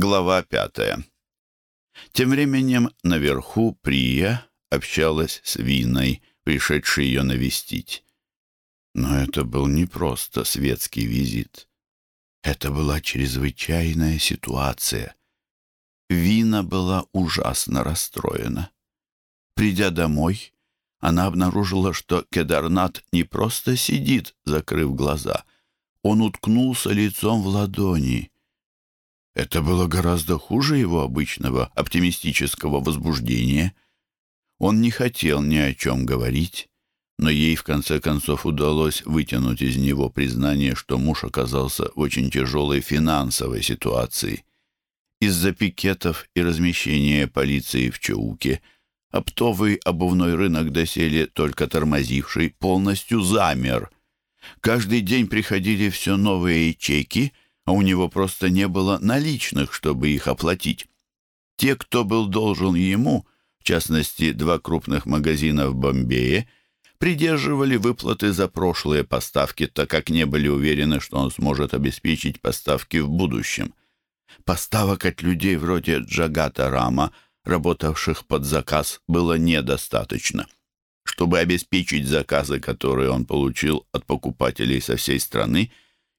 Глава пятая. Тем временем наверху Прия общалась с Виной, пришедшей ее навестить. Но это был не просто светский визит. Это была чрезвычайная ситуация. Вина была ужасно расстроена. Придя домой, она обнаружила, что Кедарнат не просто сидит, закрыв глаза. Он уткнулся лицом в ладони. Это было гораздо хуже его обычного оптимистического возбуждения. Он не хотел ни о чем говорить, но ей в конце концов удалось вытянуть из него признание, что муж оказался в очень тяжелой финансовой ситуации. Из-за пикетов и размещения полиции в Чауке оптовый обувной рынок доселе только тормозивший полностью замер. Каждый день приходили все новые чеки, а у него просто не было наличных, чтобы их оплатить. Те, кто был должен ему, в частности, два крупных магазина в Бомбее, придерживали выплаты за прошлые поставки, так как не были уверены, что он сможет обеспечить поставки в будущем. Поставок от людей вроде Джагата Рама, работавших под заказ, было недостаточно. Чтобы обеспечить заказы, которые он получил от покупателей со всей страны,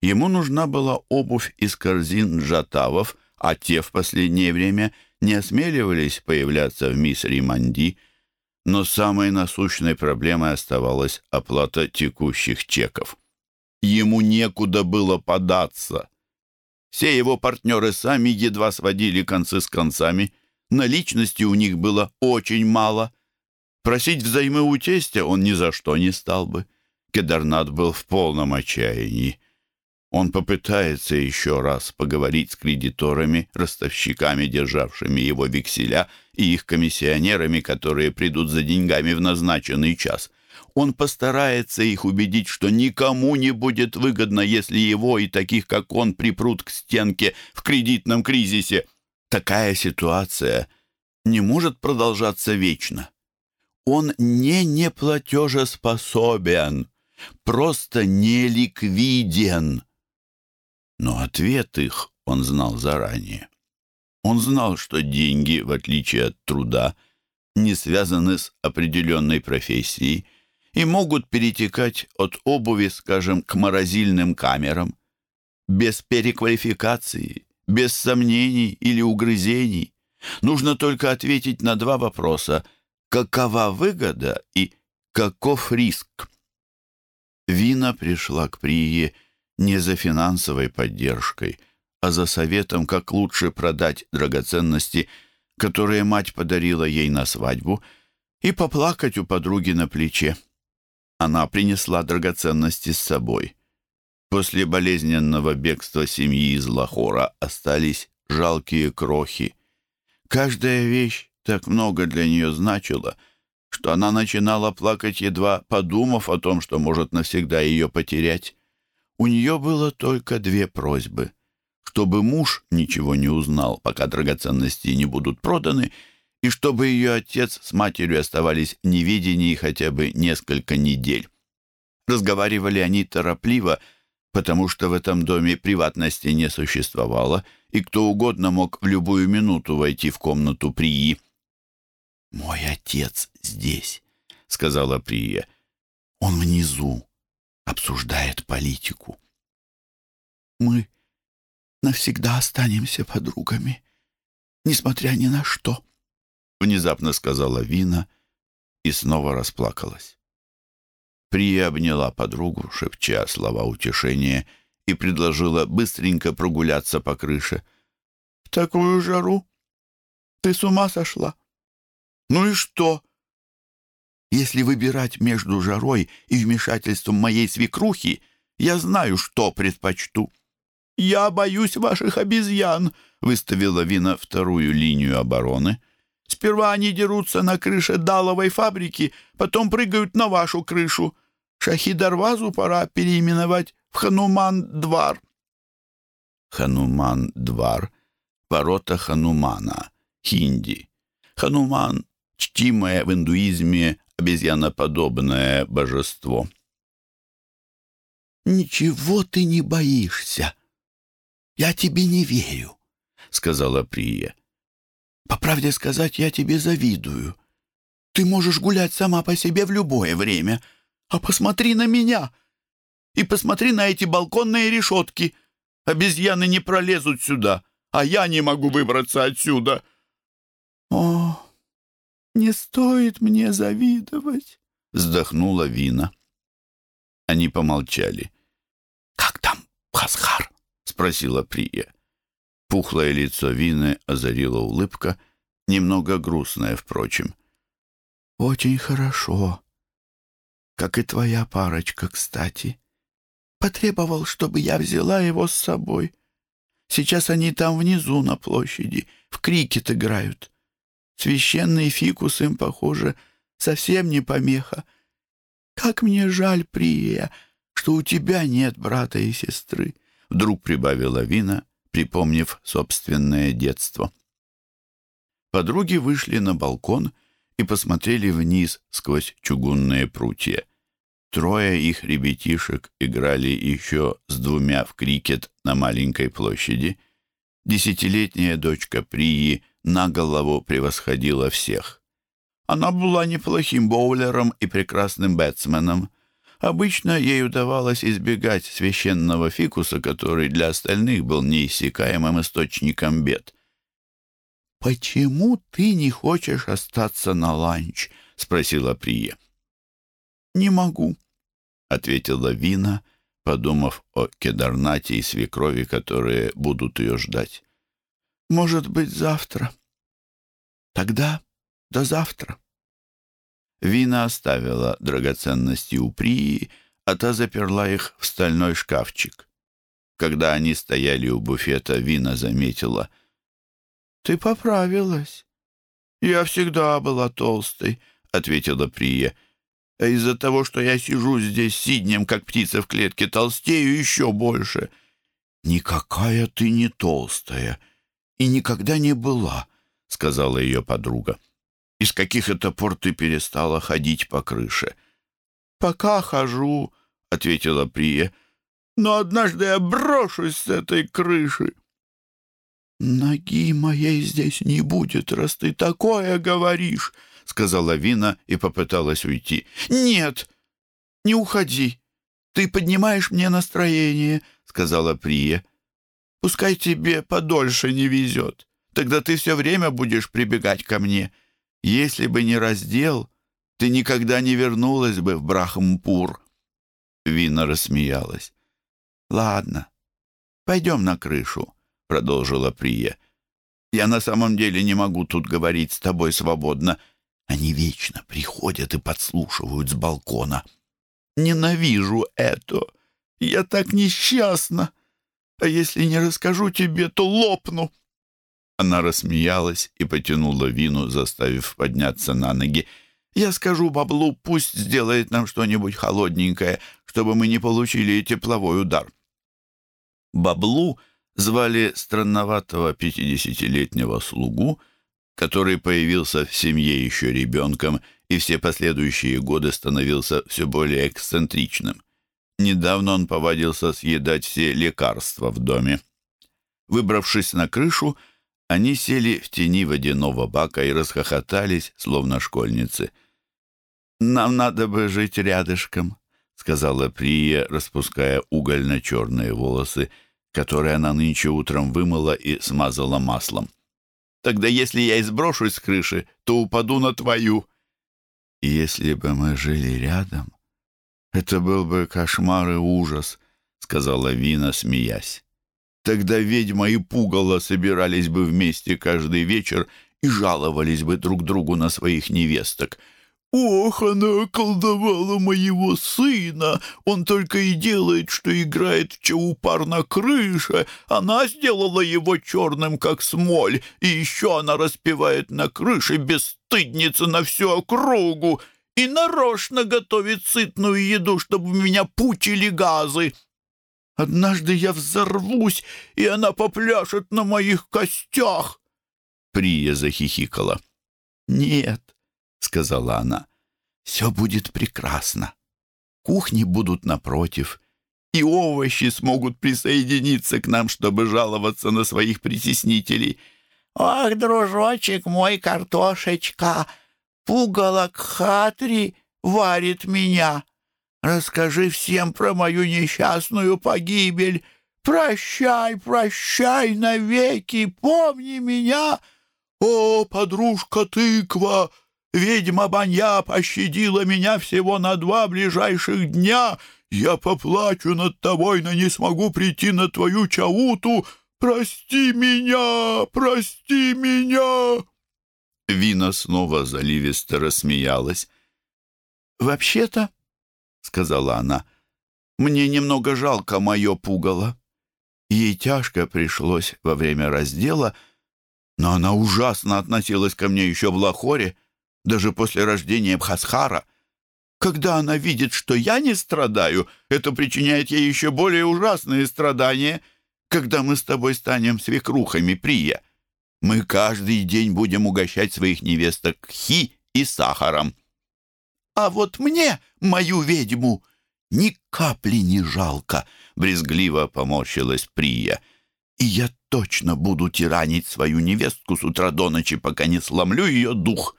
ему нужна была обувь из корзин джатавов, а те в последнее время не осмеливались появляться в мисс Риманди, но самой насущной проблемой оставалась оплата текущих чеков. Ему некуда было податься. Все его партнеры сами едва сводили концы с концами. Наличности у них было очень мало. Просить взаймы у тестя он ни за что не стал бы. Кедарнат был в полном отчаянии. Он попытается еще раз поговорить с кредиторами, ростовщиками, державшими его векселя, и их комиссионерами, которые придут за деньгами в назначенный час. Он постарается их убедить, что никому не будет выгодно, если его и таких, как он, припрут к стенке в кредитном кризисе. Такая ситуация не может продолжаться вечно. Он не неплатежеспособен, просто не ликвиден. Но ответ их он знал заранее. Он знал, что деньги, в отличие от труда, не связаны с определенной профессией – и могут перетекать от обуви, скажем, к морозильным камерам, без переквалификации, без сомнений или угрызений. Нужно только ответить на два вопроса «Какова выгода?» и «Каков риск?» Вина пришла к Прие не за финансовой поддержкой, а за советом, как лучше продать драгоценности, которые мать подарила ей на свадьбу, и поплакать у подруги на плече. Она принесла драгоценности с собой. После болезненного бегства семьи из Лахора остались жалкие крохи. Каждая вещь так много для нее значила, что она начинала плакать, едва подумав о том, что может навсегда ее потерять. У нее было только две просьбы. Чтобы муж ничего не узнал, пока драгоценности не будут проданы, и чтобы ее отец с матерью оставались в неведении хотя бы несколько недель. Разговаривали они торопливо, потому что в этом доме приватности не существовало, и кто угодно мог в любую минуту войти в комнату Прии. «Мой отец здесь», — сказала Прия. «Он внизу, обсуждает политику». «Мы навсегда останемся подругами, несмотря ни на что», — внезапно сказала Вина и снова расплакалась. Прия обняла подругу, шепча слова утешения, и предложила быстренько прогуляться по крыше. «В такую жару? Ты с ума сошла? Ну и что? Если выбирать между жарой и вмешательством моей свекрухи, я знаю, что предпочту». «Я боюсь ваших обезьян», — выставила Вина вторую линию обороны. Сперва они дерутся на крыше даловой фабрики, потом прыгают на вашу крышу. Шахидарвазу пора переименовать в Хануман-двар». Хануман-двар — ворота Ханумана, хинди. Хануман — чтимое в индуизме обезьяноподобное божество. «Ничего ты не боишься. Я тебе не верю. — сказала Прия. «По правде сказать, я тебе завидую. Ты можешь гулять сама по себе в любое время. А посмотри на меня! И посмотри на эти балконные решетки. Обезьяны не пролезут сюда, а я не могу выбраться отсюда». «О, не стоит мне завидовать», — вздохнула Вина. Они помолчали. «Как там, Хасхар?» — спросила Прия. Пухлое лицо Вины озарила улыбка, немного грустная, впрочем. «Очень хорошо. Как и твоя парочка, кстати. Потребовал, чтобы я взяла его с собой. Сейчас они там внизу на площади, в крикет играют. Священный фикус им, похоже, совсем не помеха. Как мне жаль, Прия, что у тебя нет брата и сестры. Вдруг прибавила Вина, припомнив собственное детство. Подруги вышли на балкон и посмотрели вниз сквозь чугунные прутья. Трое их ребятишек играли еще с двумя в крикет на маленькой площади. Десятилетняя дочка Прии на голову превосходила всех. Она была неплохим боулером и прекрасным бэтсменом. Обычно ей удавалось избегать священного фикуса, который для остальных был неиссякаемым источником бед. «Почему ты не хочешь остаться на ланч?» — спросила Прия. «Не могу», — ответила Вина, подумав о кедарнате и свекрови, которые будут ее ждать. «Может быть, завтра. Тогда до завтра». Вина оставила драгоценности у Прии, а та заперла их в стальной шкафчик. Когда они стояли у буфета, Вина заметила. «Ты поправилась». «Я всегда была толстой», — ответила Прия. «А из-за того, что я сижу здесь сиднем, как птица в клетке, толстею еще больше». «Никакая ты не толстая и никогда не была», — сказала ее подруга. Из каких это пор ты перестала ходить по крыше?» «Пока хожу», — ответила Прия. «Но однажды я брошусь с этой крыши». «Ноги моей здесь не будет, раз ты такое говоришь», — сказала Вина и попыталась уйти. «Нет, не уходи. Ты поднимаешь мне настроение», — сказала Прия. «Пускай тебе подольше не везет. Тогда ты все время будешь прибегать ко мне». Если бы не раздел, ты никогда не вернулась бы в Брахампур». Вина рассмеялась. «Ладно, пойдем на крышу», — продолжила Прия. «Я на самом деле не могу тут говорить с тобой свободно. Они вечно приходят и подслушивают с балкона. Ненавижу это. Я так несчастна. А если не расскажу тебе, то лопну». Она рассмеялась и потянула вину, заставив подняться на ноги. «Я скажу Баблу, пусть сделает нам что-нибудь холодненькое, чтобы мы не получили тепловой удар». Баблу звали странноватого пятидесятилетнего слугу, который появился в семье еще ребенком и все последующие годы становился все более эксцентричным. Недавно он повадился съедать все лекарства в доме. Выбравшись на крышу, они сели в тени водяного бака и расхохотались, словно школьницы. «Нам надо бы жить рядышком», — сказала Прия, распуская угольно-черные волосы, которые она нынче утром вымыла и смазала маслом. «Тогда если я изброшусь с крыши, то упаду на твою». «Если бы мы жили рядом, это был бы кошмар и ужас», — сказала Вина, смеясь. Тогда ведьма и пугало собирались бы вместе каждый вечер и жаловались бы друг другу на своих невесток. «Ох, она околдовала моего сына! Он только и делает, что играет в чаупар на крыше. Она сделала его черным, как смоль, и еще она распевает на крыше бесстыдница на всю округу и нарочно готовит сытную еду, чтобы меня пучили газы». Однажды я взорвусь, и она попляшет на моих костях!» Прия захихикала. «Нет», — сказала она, — «все будет прекрасно. Кухни будут напротив, и овощи смогут присоединиться к нам, чтобы жаловаться на своих притеснителей. «Ох, дружочек мой, картошечка, пугало Хатри варит меня. Расскажи всем про мою несчастную погибель. Прощай, прощай навеки, помни меня. О, подружка тыква, ведьма Банья пощадила меня всего на два ближайших дня. Я поплачу над тобой, но не смогу прийти на твою чауту. Прости меня, прости меня!» Вина снова заливисто рассмеялась. «Вообще-то, — сказала она, — мне немного жалко мое пугало. Ей тяжко пришлось во время раздела, но она ужасно относилась ко мне еще в Лахоре, даже после рождения Бхасхара. Когда она видит, что я не страдаю, это причиняет ей еще более ужасные страдания. Когда мы с тобой станем свекрухами, Прия, мы каждый день будем угощать своих невесток хи и сахаром. А вот мне, мою ведьму, ни капли не жалко, — брезгливо поморщилась Прия. И я точно буду тиранить свою невестку с утра до ночи, пока не сломлю ее дух.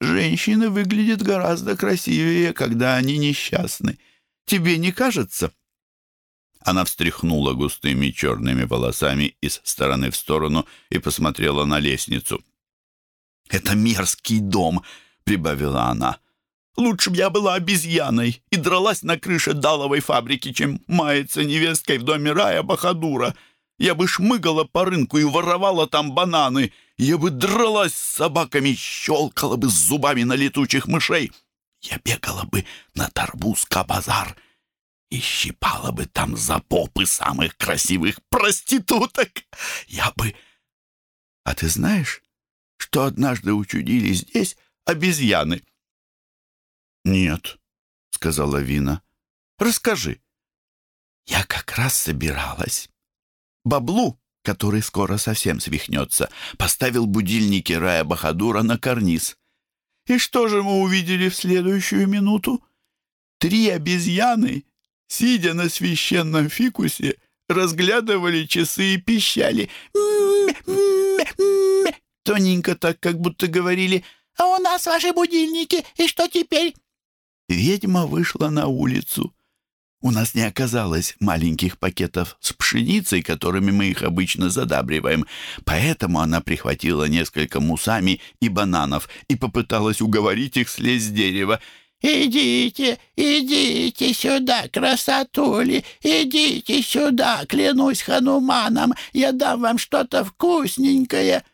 Женщины выглядят гораздо красивее, когда они несчастны. Тебе не кажется?» Она встряхнула густыми черными волосами из стороны в сторону и посмотрела на лестницу. «Это мерзкий дом», — прибавила она. «Лучше б я была обезьяной и дралась на крыше даловой фабрики, чем мается невесткой в доме рая Бахадура. Я бы шмыгала по рынку и воровала там бананы. Я бы дралась с собаками, щелкала бы зубами на летучих мышей. Я бегала бы на Тарбуз-базар» и щипала бы там за попы самых красивых проституток. Я бы... А ты знаешь, что однажды учудили здесь обезьяны? Нет, — сказала Вина. Расскажи. Я как раз собиралась. Баблу, который скоро совсем свихнется, поставил будильники Рая Бахадура на карниз. И что же мы увидели в следующую минуту? Три обезьяны сидя на священном фикусе, разглядывали часы и пищали. Тоненько так, как будто говорили «А у нас ваши будильники, и что теперь?» Ведьма вышла на улицу. У нас не оказалось маленьких пакетов с пшеницей, которыми мы их обычно задабриваем, поэтому она прихватила несколько мусами и бананов и попыталась уговорить их слезть с дерева. «Идите, идите сюда, красотули, идите сюда, клянусь Хануманом, я дам вам что-то вкусненькое».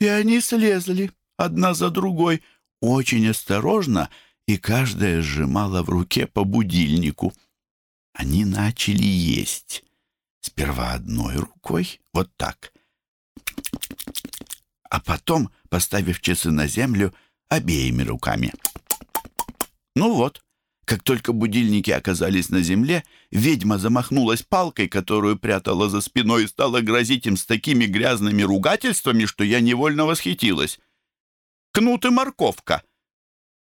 И они слезли, одна за другой, очень осторожно, и каждая сжимала в руке по будильнику. Они начали есть. Сперва одной рукой, вот так. А потом, поставив часы на землю, обеими руками. Ну вот, как только будильники оказались на земле, ведьма замахнулась палкой, которую прятала за спиной, и стала грозить им с такими грязными ругательствами, что я невольно восхитилась. Кнут и морковка.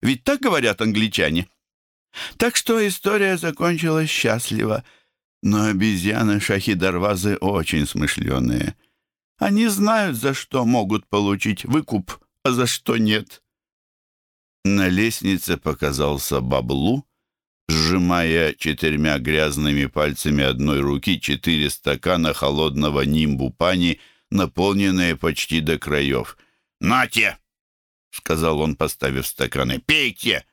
Ведь так говорят англичане. Так что история закончилась счастливо, но обезьяны Шахидарвазы очень смышленые. Они знают, за что могут получить выкуп, а за что нет. На лестнице показался Баблу, сжимая четырьмя грязными пальцами одной руки четыре стакана холодного нимбу пани, наполненные почти до краев. «Нате!» — сказал он, поставив стаканы. «Пейте!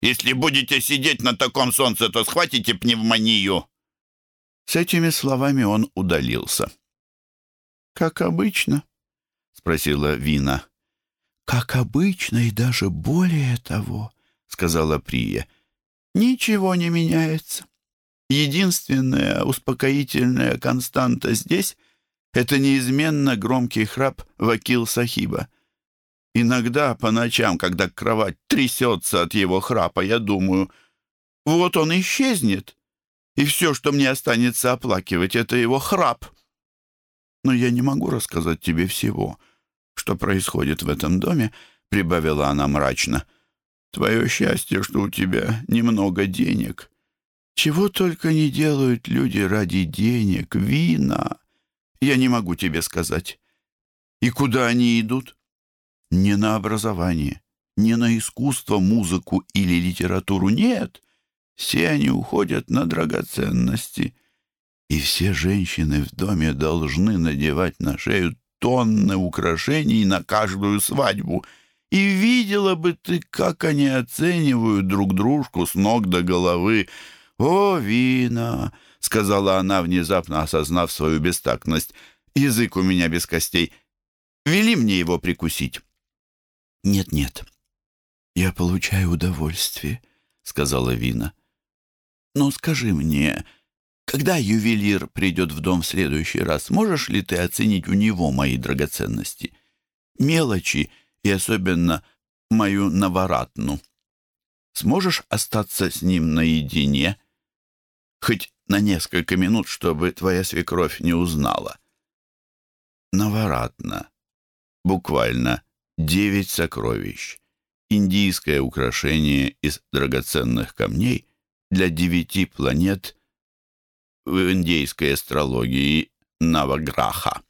Если будете сидеть на таком солнце, то схватите пневмонию!» С этими словами он удалился. «Как обычно?» — спросила Вина. «Как обычно и даже более того», — сказала Прия, — «ничего не меняется. Единственная успокоительная константа здесь — это неизменно громкий храп Вакил Сахиба. Иногда по ночам, когда кровать трясется от его храпа, я думаю, вот он исчезнет, и все, что мне останется оплакивать, — это его храп. Но я не могу рассказать тебе всего» что происходит в этом доме», — прибавила она мрачно. «Твое счастье, что у тебя немного денег. Чего только не делают люди ради денег, вина. Я не могу тебе сказать. И куда они идут? Не на образование, не на искусство, музыку или литературу. Нет, все они уходят на драгоценности. И все женщины в доме должны надевать на шею тонны украшений на каждую свадьбу. И видела бы ты, как они оценивают друг дружку с ног до головы. «О, вина!» — сказала она, внезапно осознав свою бестактность. «Язык у меня без костей. Вели мне его прикусить». «Нет-нет, я получаю удовольствие», — сказала Вина. «Но скажи мне, когда ювелир придет в дом в следующий раз, можешь ли ты оценить у него мои драгоценности? Мелочи и особенно мою наворатну. Сможешь остаться с ним наедине?» хоть на несколько минут, чтобы твоя свекровь не узнала. Наворатно. Буквально девять сокровищ. Индийское украшение из драгоценных камней для девяти планет в индейской астрологии Наваграха.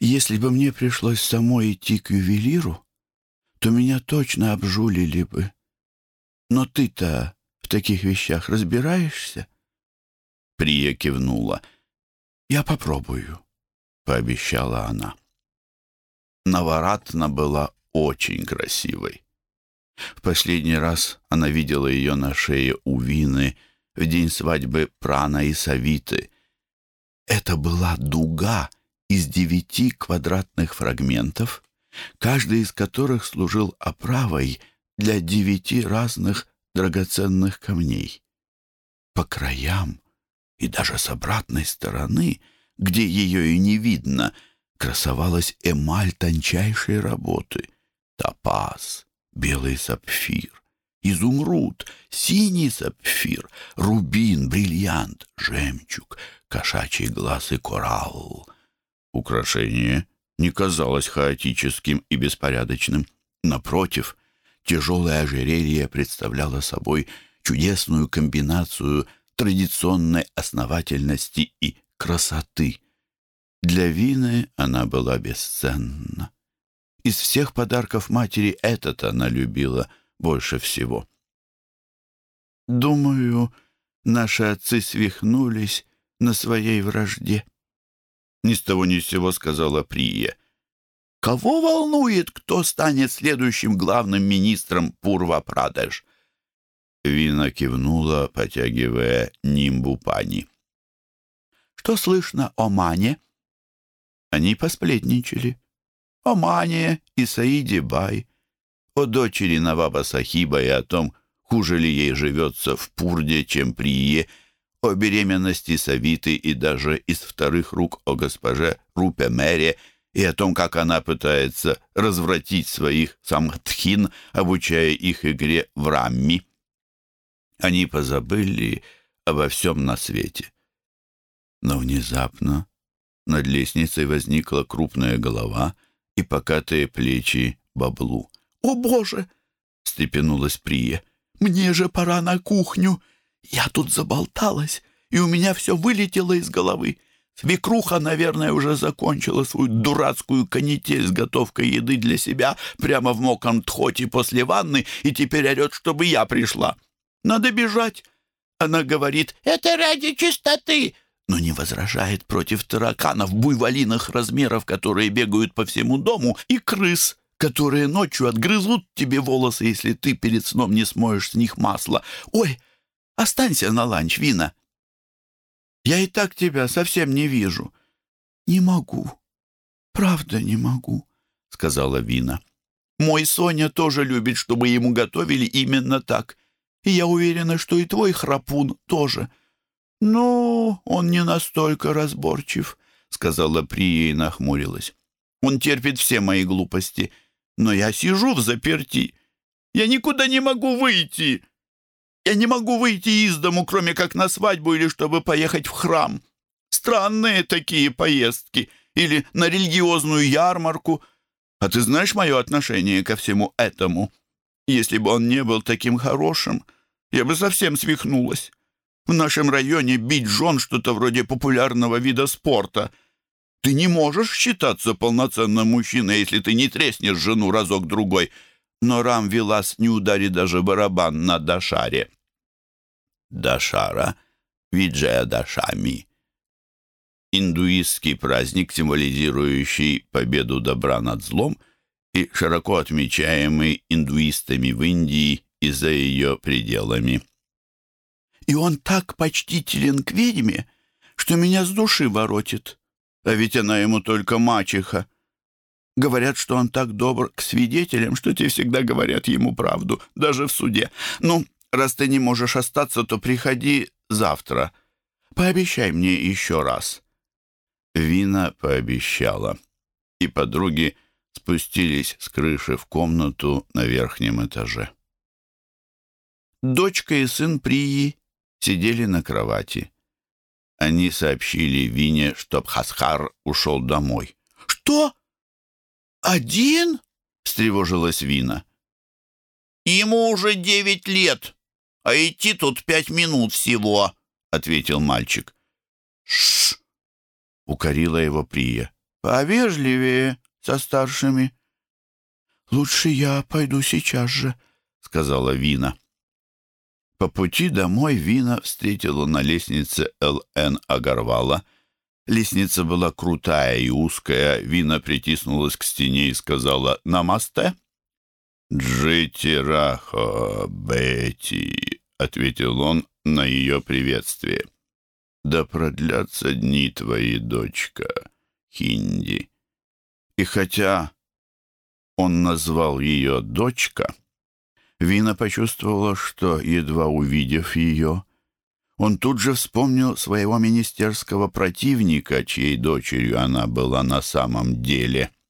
Если бы мне пришлось самой идти к ювелиру, то меня точно обжулили бы. Но ты-то таких вещах разбираешься?» Прия кивнула. «Я попробую», — пообещала она. Наваратна была очень красивой. В последний раз она видела ее на шее у Вины в день свадьбы Прана и Савиты. Это была дуга из девяти квадратных фрагментов, каждый из которых служил оправой для девяти разных драгоценных камней. По краям и даже с обратной стороны, где ее и не видно, красовалась эмаль тончайшей работы. Топаз, белый сапфир, изумруд, синий сапфир, рубин, бриллиант, жемчуг, кошачий глаз и коралл. Украшение не казалось хаотическим и беспорядочным. Напротив, Тяжелое ожерелье представляло собой чудесную комбинацию традиционной основательности и красоты. Для Вины она была бесценна. Из всех подарков матери этот она любила больше всего. «Думаю, наши отцы свихнулись на своей вражде», — ни с того ни с сего сказала Прия. Кого волнует, кто станет следующим главным министром Пурва-Прадеш?» Вина кивнула, потягивая нимбу пани. «Что слышно о Мане?» Они посплетничали. О Мане и Саиде Бай, о дочери Наваба Сахиба и о том, хуже ли ей живется в Пурде, чем при Ие, о беременности Савиты и даже из вторых рук о госпоже Рупе Мере — и о том, как она пытается развратить своих самтхин, обучая их игре в рамми. Они позабыли обо всем на свете. Но внезапно над лестницей возникла крупная голова и покатые плечи баблу. «О, Боже!» — степенулась Прия. «Мне же пора на кухню. Я тут заболталась, и у меня все вылетело из головы. Свекруха, наверное, уже закончила свою дурацкую канитель с готовкой еды для себя прямо в мокром тхоте после ванны и теперь орет, чтобы я пришла. Надо бежать. Она говорит, это ради чистоты, но не возражает против тараканов, буйволиных размеров, которые бегают по всему дому, и крыс, которые ночью отгрызут тебе волосы, если ты перед сном не смоешь с них масло. Ой, останься на ланч, Вина. Я и так тебя совсем не вижу». «Не могу. Правда не могу», — сказала Вина. «Мой Соня тоже любит, чтобы ему готовили именно так. И я уверена, что и твой храпун тоже». «Ну, он не настолько разборчив», — сказала Прия и нахмурилась. «Он терпит все мои глупости, но я сижу в заперти. Я никуда не могу выйти». Я не могу выйти из дому, кроме как на свадьбу или чтобы поехать в храм. Странные такие поездки. Или на религиозную ярмарку. А ты знаешь мое отношение ко всему этому? Если бы он не был таким хорошим, Я бы совсем свихнулась. В нашем районе бить жен что-то вроде популярного вида спорта. Ты не можешь считаться полноценным мужчиной, если ты не треснешь жену разок-другой. Но Рам Вилас не ударит даже барабан на Дашаре. Дашара, Виджая Дашами. Индуистский праздник, символизирующий победу добра над злом и широко отмечаемый индуистами в Индии и за ее пределами. И он так почтителен к ведьме, что меня с души воротит. А ведь она ему только мачеха. Говорят, что он так добр к свидетелям, что те всегда говорят ему правду, даже в суде. Ну, раз ты не можешь остаться, то приходи завтра. Пообещай мне еще раз». Вина пообещала, и подруги спустились с крыши в комнату на верхнем этаже. Дочка и сын Прии сидели на кровати. Они сообщили Вине, что Бхасхар ушел домой. «Что? Один?» — встревожилась Вина. «Ему уже девять лет, а идти тут пять минут всего», — ответил мальчик. «Ш-ш-ш!» укорила его Прия. «Повежливее со старшими». «Лучше я пойду сейчас же», — сказала Вина. По пути домой Вина встретила на лестнице Л.Н. Агарвала. Лестница была крутая и узкая. Вина притиснулась к стене и сказала «Намасте». «Джити Рахо, Бетти», — ответил он на ее приветствие. «Да продлятся дни твои, дочка, Хинди». И хотя он назвал ее «дочка», Вина почувствовала, что, едва увидев ее, он тут же вспомнил своего министерского противника, чьей дочерью она была на самом деле —